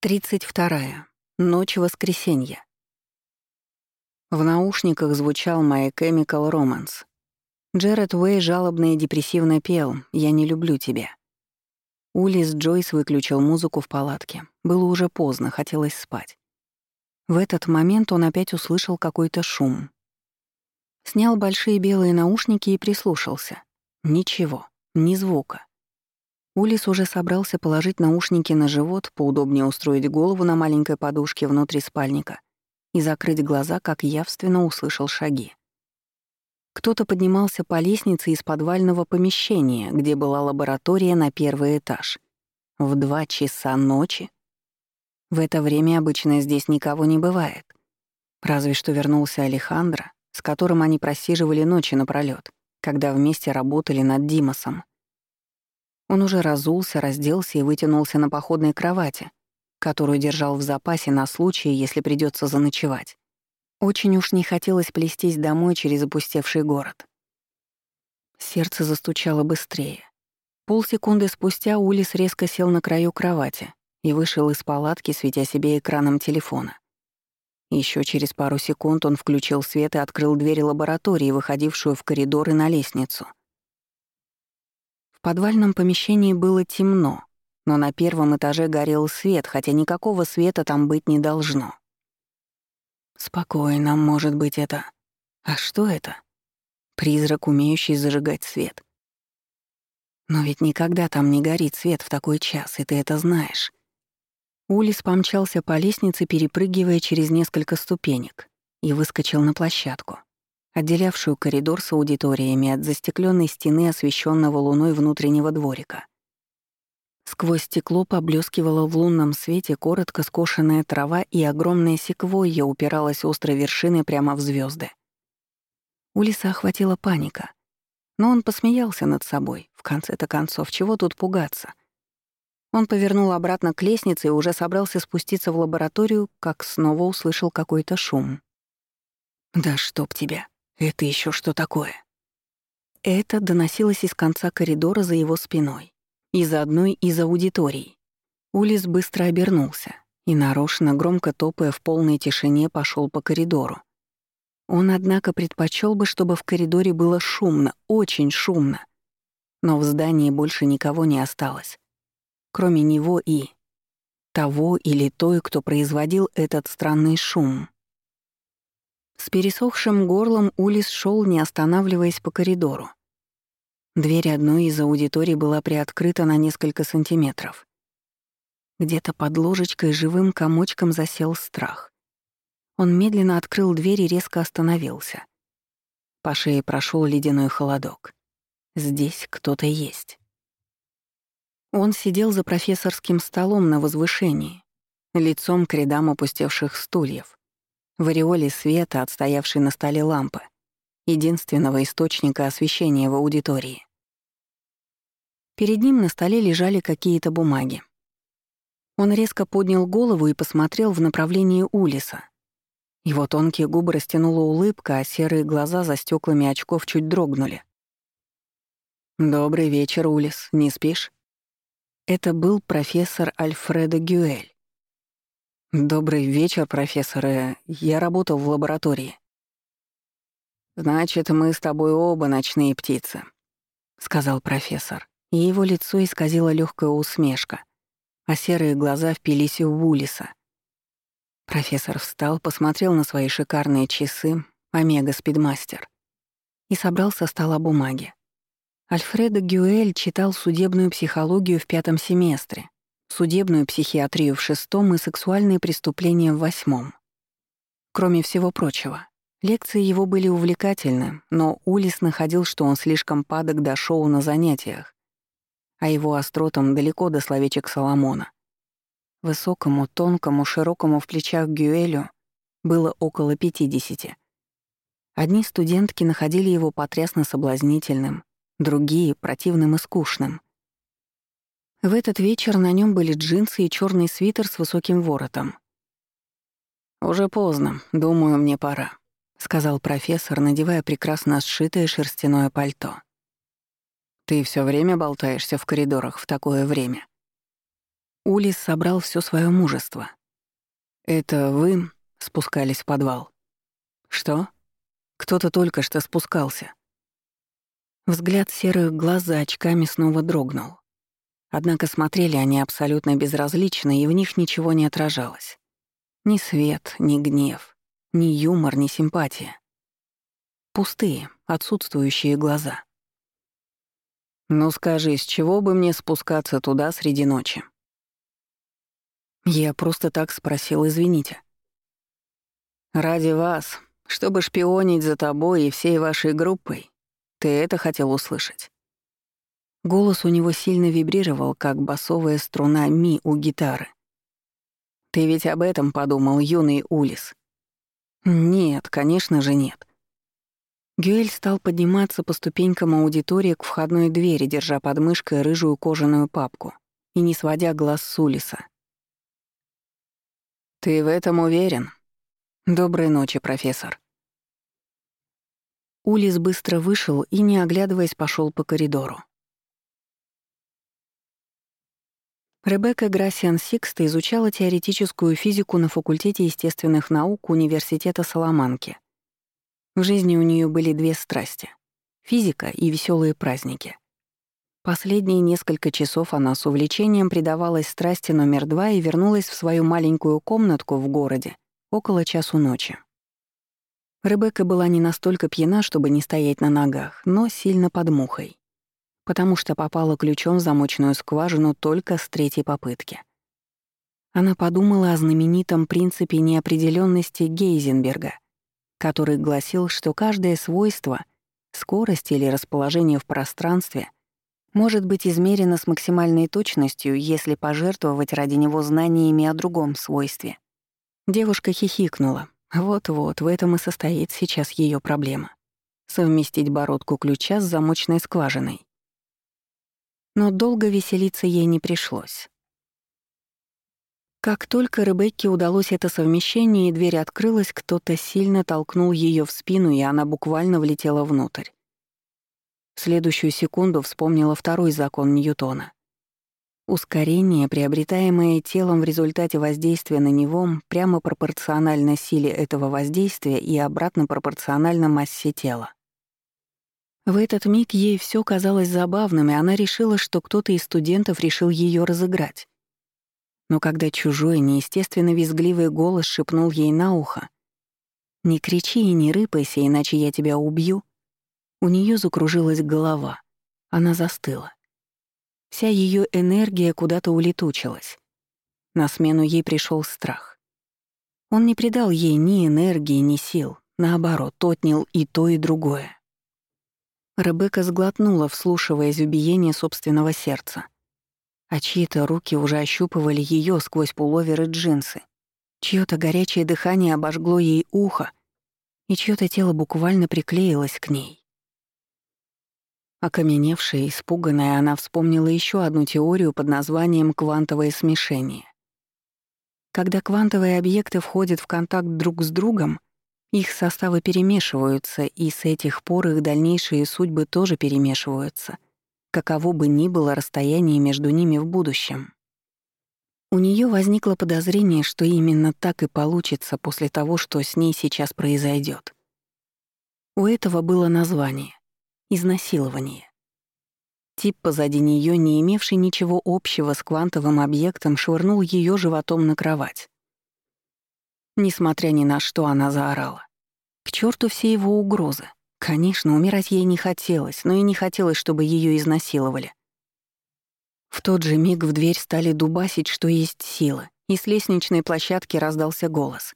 32. Ночь воскресенья. В наушниках звучал My Chemical Romance. Джеред Уэй жалобно и депрессивно пел «Я не люблю тебя». Улис Джойс выключил музыку в палатке. Было уже поздно, хотелось спать. В этот момент он опять услышал какой-то шум. Снял большие белые наушники и прислушался. Ничего, ни звука. Улис уже собрался положить наушники на живот, поудобнее устроить голову на маленькой подушке внутри спальника и закрыть глаза, как явственно услышал шаги. Кто-то поднимался по лестнице из подвального помещения, где была лаборатория на первый этаж. В два часа ночи. В это время обычно здесь никого не бывает. Разве что вернулся Алехандро, с которым они просиживали ночи напролёт, когда вместе работали над Димасом. Он уже разулся, разделся и вытянулся на походной кровати, которую держал в запасе на случай, если придется заночевать. Очень уж не хотелось плестись домой через опустевший город. Сердце застучало быстрее. Полсекунды спустя Улис резко сел на краю кровати и вышел из палатки, светя себе экраном телефона. Еще через пару секунд он включил свет и открыл дверь лаборатории, выходившую в коридор и на лестницу. В подвальном помещении было темно, но на первом этаже горел свет, хотя никакого света там быть не должно. Спокойно, может быть, это... А что это? Призрак, умеющий зажигать свет. Но ведь никогда там не горит свет в такой час, и ты это знаешь. Улис помчался по лестнице, перепрыгивая через несколько ступенек, и выскочил на площадку отделявшую коридор с аудиториями от застекленной стены, освещенного луной внутреннего дворика. Сквозь стекло поблескивала в лунном свете коротко скошенная трава, и огромная секвойя упиралась острой вершиной прямо в звезды. Улиса охватила паника. Но он посмеялся над собой. В конце-то концов, чего тут пугаться? Он повернул обратно к лестнице и уже собрался спуститься в лабораторию, как снова услышал какой-то шум. «Да чтоб тебя!» «Это еще что такое?» Это доносилось из конца коридора за его спиной, из одной из аудиторий. Улис быстро обернулся и, нарочно громко топая в полной тишине, пошел по коридору. Он, однако, предпочел бы, чтобы в коридоре было шумно, очень шумно. Но в здании больше никого не осталось, кроме него и того или той, кто производил этот странный шум. С пересохшим горлом Улис шел, не останавливаясь по коридору. Дверь одной из аудиторий была приоткрыта на несколько сантиметров. Где-то под ложечкой живым комочком засел страх. Он медленно открыл дверь и резко остановился. По шее прошел ледяной холодок. Здесь кто-то есть. Он сидел за профессорским столом на возвышении, лицом к рядам опустевших стульев в ореоле света, отстоявшей на столе лампы, единственного источника освещения в аудитории. Перед ним на столе лежали какие-то бумаги. Он резко поднял голову и посмотрел в направлении Улиса. Его тонкие губы растянула улыбка, а серые глаза за стеклами очков чуть дрогнули. «Добрый вечер, Улис. Не спишь?» Это был профессор Альфредо Гюэль, «Добрый вечер, профессор. Я работал в лаборатории». «Значит, мы с тобой оба ночные птицы», — сказал профессор, и его лицо исказила легкая усмешка, а серые глаза впились в Улиса. Профессор встал, посмотрел на свои шикарные часы, Омега-спидмастер, и собрал со стола бумаги. Альфредо Гюэль читал судебную психологию в пятом семестре, судебную психиатрию в шестом и сексуальные преступления в восьмом. Кроме всего прочего, лекции его были увлекательны, но Улис находил, что он слишком падок до шоу на занятиях, а его остротам далеко до словечек Соломона. Высокому, тонкому, широкому в плечах Гюэлю было около пятидесяти. Одни студентки находили его потрясно соблазнительным, другие — противным и скучным — в этот вечер на нем были джинсы и черный свитер с высоким воротом. «Уже поздно, думаю, мне пора», — сказал профессор, надевая прекрасно сшитое шерстяное пальто. «Ты все время болтаешься в коридорах в такое время?» Улис собрал все свое мужество. «Это вы спускались в подвал?» «Что?» «Кто-то только что спускался». Взгляд серых глаз за очками снова дрогнул. Однако смотрели они абсолютно безразлично, и в них ничего не отражалось. Ни свет, ни гнев, ни юмор, ни симпатия. Пустые, отсутствующие глаза. «Ну скажи, с чего бы мне спускаться туда среди ночи?» Я просто так спросил, извините. «Ради вас, чтобы шпионить за тобой и всей вашей группой, ты это хотел услышать?» Голос у него сильно вибрировал, как басовая струна ми у гитары. «Ты ведь об этом подумал, юный Улис?» «Нет, конечно же нет». Гюэль стал подниматься по ступенькам аудитории к входной двери, держа под мышкой рыжую кожаную папку и не сводя глаз с Улиса. «Ты в этом уверен?» «Доброй ночи, профессор». Улис быстро вышел и, не оглядываясь, пошел по коридору. Ребекка Грасиан Сикста изучала теоретическую физику на факультете естественных наук Университета Соломанки. В жизни у нее были две страсти — физика и веселые праздники. Последние несколько часов она с увлечением предавалась страсти номер два и вернулась в свою маленькую комнатку в городе около часу ночи. Ребекка была не настолько пьяна, чтобы не стоять на ногах, но сильно под мухой потому что попала ключом в замочную скважину только с третьей попытки. Она подумала о знаменитом принципе неопределенности Гейзенберга, который гласил, что каждое свойство, скорость или расположение в пространстве может быть измерено с максимальной точностью, если пожертвовать ради него знаниями о другом свойстве. Девушка хихикнула. Вот-вот, в этом и состоит сейчас ее проблема. Совместить бородку ключа с замочной скважиной но долго веселиться ей не пришлось. Как только Ребекке удалось это совмещение и дверь открылась, кто-то сильно толкнул ее в спину, и она буквально влетела внутрь. В следующую секунду вспомнила второй закон Ньютона. Ускорение, приобретаемое телом в результате воздействия на него, прямо пропорционально силе этого воздействия и обратно пропорционально массе тела. В этот миг ей все казалось забавным, и она решила, что кто-то из студентов решил ее разыграть. Но когда чужой, неестественно визгливый голос шепнул ей на ухо «Не кричи и не рыпайся, иначе я тебя убью», у нее закружилась голова. Она застыла. Вся ее энергия куда-то улетучилась. На смену ей пришел страх. Он не придал ей ни энергии, ни сил, наоборот, отнял и то, и другое. Ребекка сглотнула, вслушиваясь в биение собственного сердца. А чьи-то руки уже ощупывали ее сквозь пуловер и джинсы. Чьё-то горячее дыхание обожгло ей ухо, и чьё-то тело буквально приклеилось к ней. Окаменевшая, испуганная, она вспомнила еще одну теорию под названием «квантовое смешение». Когда квантовые объекты входят в контакт друг с другом, их составы перемешиваются, и с этих пор их дальнейшие судьбы тоже перемешиваются, каково бы ни было расстояние между ними в будущем. У нее возникло подозрение, что именно так и получится после того, что с ней сейчас произойдет. У этого было название — изнасилование. Тип позади нее, не имевший ничего общего с квантовым объектом, швырнул ее животом на кровать. Несмотря ни на что, она заорала. К черту все его угрозы. Конечно, умирать ей не хотелось, но и не хотелось, чтобы ее изнасиловали. В тот же миг в дверь стали дубасить, что есть сила, и с лестничной площадки раздался голос.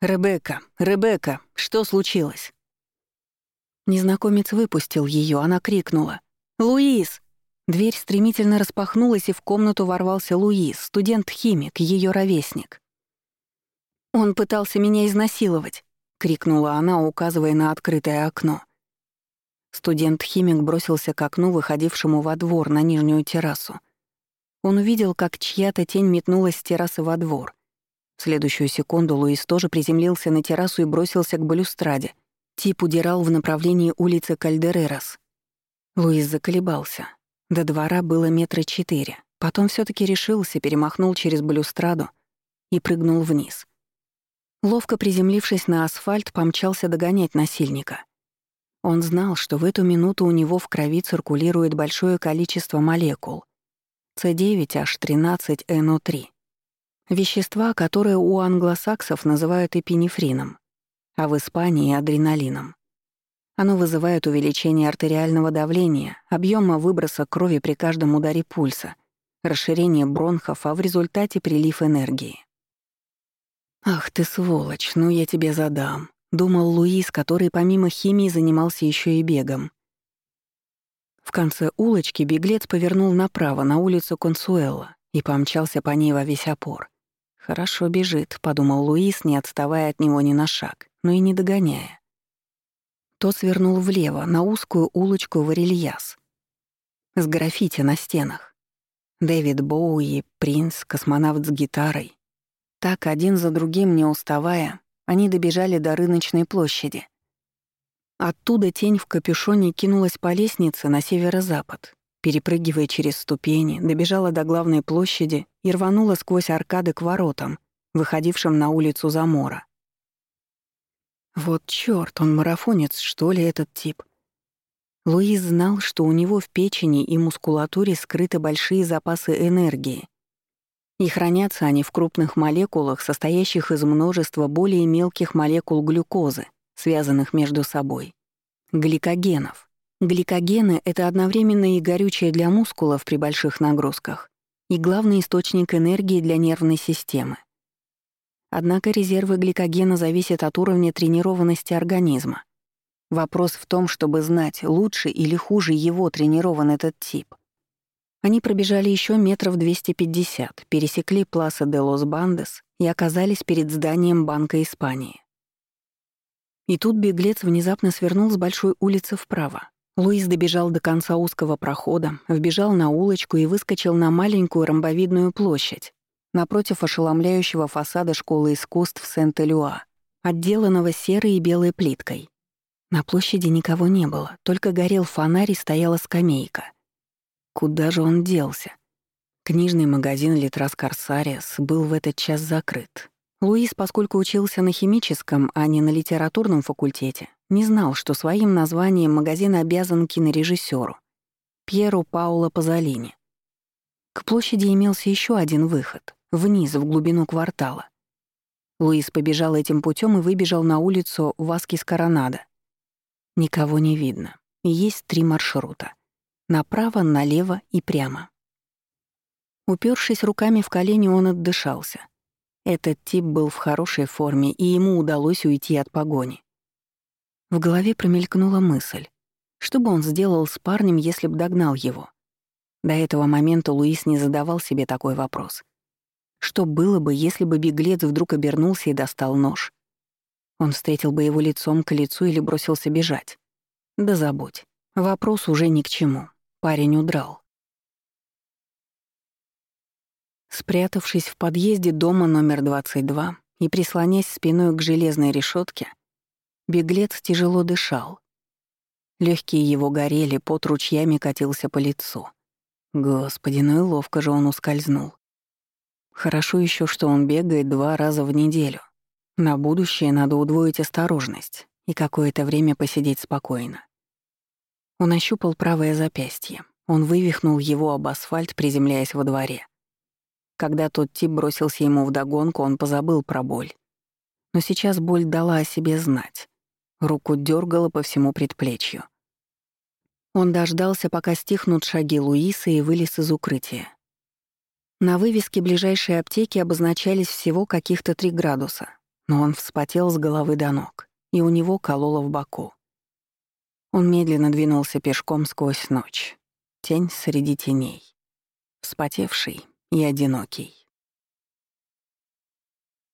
«Ребекка! Ребекка! Что случилось?» Незнакомец выпустил ее, она крикнула. «Луис!» Дверь стремительно распахнулась, и в комнату ворвался Луис, студент-химик, ее ровесник. «Он пытался меня изнасиловать», — крикнула она, указывая на открытое окно. Студент-химик бросился к окну, выходившему во двор на нижнюю террасу. Он увидел, как чья-то тень метнулась с террасы во двор. В следующую секунду Луис тоже приземлился на террасу и бросился к балюстраде. Тип удирал в направлении улицы Кальдерерас. Луис заколебался. До двора было метра четыре. Потом все таки решился, перемахнул через балюстраду и прыгнул вниз. Ловко приземлившись на асфальт, помчался догонять насильника. Он знал, что в эту минуту у него в крови циркулирует большое количество молекул C9H13NO3, вещества, которые у англосаксов называют эпинефрином, а в Испании — адреналином. Оно вызывает увеличение артериального давления, объема выброса крови при каждом ударе пульса, расширение бронхов, а в результате прилив энергии. «Ах ты сволочь, ну я тебе задам», — думал Луис, который помимо химии занимался еще и бегом. В конце улочки беглец повернул направо на улицу Консуэла и помчался по ней во весь опор. «Хорошо бежит», — подумал Луис, не отставая от него ни на шаг, но и не догоняя. Тот свернул влево, на узкую улочку в Орельяс. С граффити на стенах. Дэвид Боуи, принц, космонавт с гитарой. Так, один за другим, не уставая, они добежали до рыночной площади. Оттуда тень в капюшоне кинулась по лестнице на северо-запад, перепрыгивая через ступени, добежала до главной площади и рванула сквозь аркады к воротам, выходившим на улицу Замора. Вот чёрт, он марафонец, что ли, этот тип? Луис знал, что у него в печени и мускулатуре скрыты большие запасы энергии. И хранятся они в крупных молекулах, состоящих из множества более мелких молекул глюкозы, связанных между собой. Гликогенов. Гликогены — это одновременно и горючее для мускулов при больших нагрузках, и главный источник энергии для нервной системы. Однако резервы гликогена зависят от уровня тренированности организма. Вопрос в том, чтобы знать, лучше или хуже его тренирован этот тип. Они пробежали еще метров 250, пересекли Пласа де лос Бандес и оказались перед зданием Банка Испании. И тут беглец внезапно свернул с большой улицы вправо. Луис добежал до конца узкого прохода, вбежал на улочку и выскочил на маленькую ромбовидную площадь, напротив ошеломляющего фасада школы искусств Сент-Элюа, отделанного серой и белой плиткой. На площади никого не было, только горел фонарь и стояла скамейка. Куда же он делся? Книжный магазин «Литрас Корсариас» был в этот час закрыт. Луис, поскольку учился на химическом, а не на литературном факультете, не знал, что своим названием магазин обязан кинорежиссеру Пьеру Пауло Пазолини. К площади имелся еще один выход вниз, в глубину квартала. Луис побежал этим путем и выбежал на улицу Васкис Коронада. Никого не видно. Есть три маршрута. Направо, налево и прямо. Упершись руками в колени, он отдышался. Этот тип был в хорошей форме, и ему удалось уйти от погони. В голове промелькнула мысль. Что бы он сделал с парнем, если бы догнал его? До этого момента Луис не задавал себе такой вопрос — что было бы, если бы беглец вдруг обернулся и достал нож? Он встретил бы его лицом к лицу или бросился бежать? Да забудь. Вопрос уже ни к чему. Парень удрал. Спрятавшись в подъезде дома номер 22 и прислонясь спиной к железной решетке, беглец тяжело дышал. Легкие его горели, пот ручьями катился по лицу. Господи, ну и ловко же он ускользнул. Хорошо еще, что он бегает два раза в неделю. На будущее надо удвоить осторожность и какое-то время посидеть спокойно. Он ощупал правое запястье. Он вывихнул его об асфальт, приземляясь во дворе. Когда тот тип бросился ему вдогонку, он позабыл про боль. Но сейчас боль дала о себе знать. Руку дергала по всему предплечью. Он дождался, пока стихнут шаги Луисы и вылез из укрытия. На вывеске ближайшей аптеки обозначались всего каких-то три градуса, но он вспотел с головы до ног, и у него кололо в боку. Он медленно двинулся пешком сквозь ночь. Тень среди теней. Вспотевший и одинокий.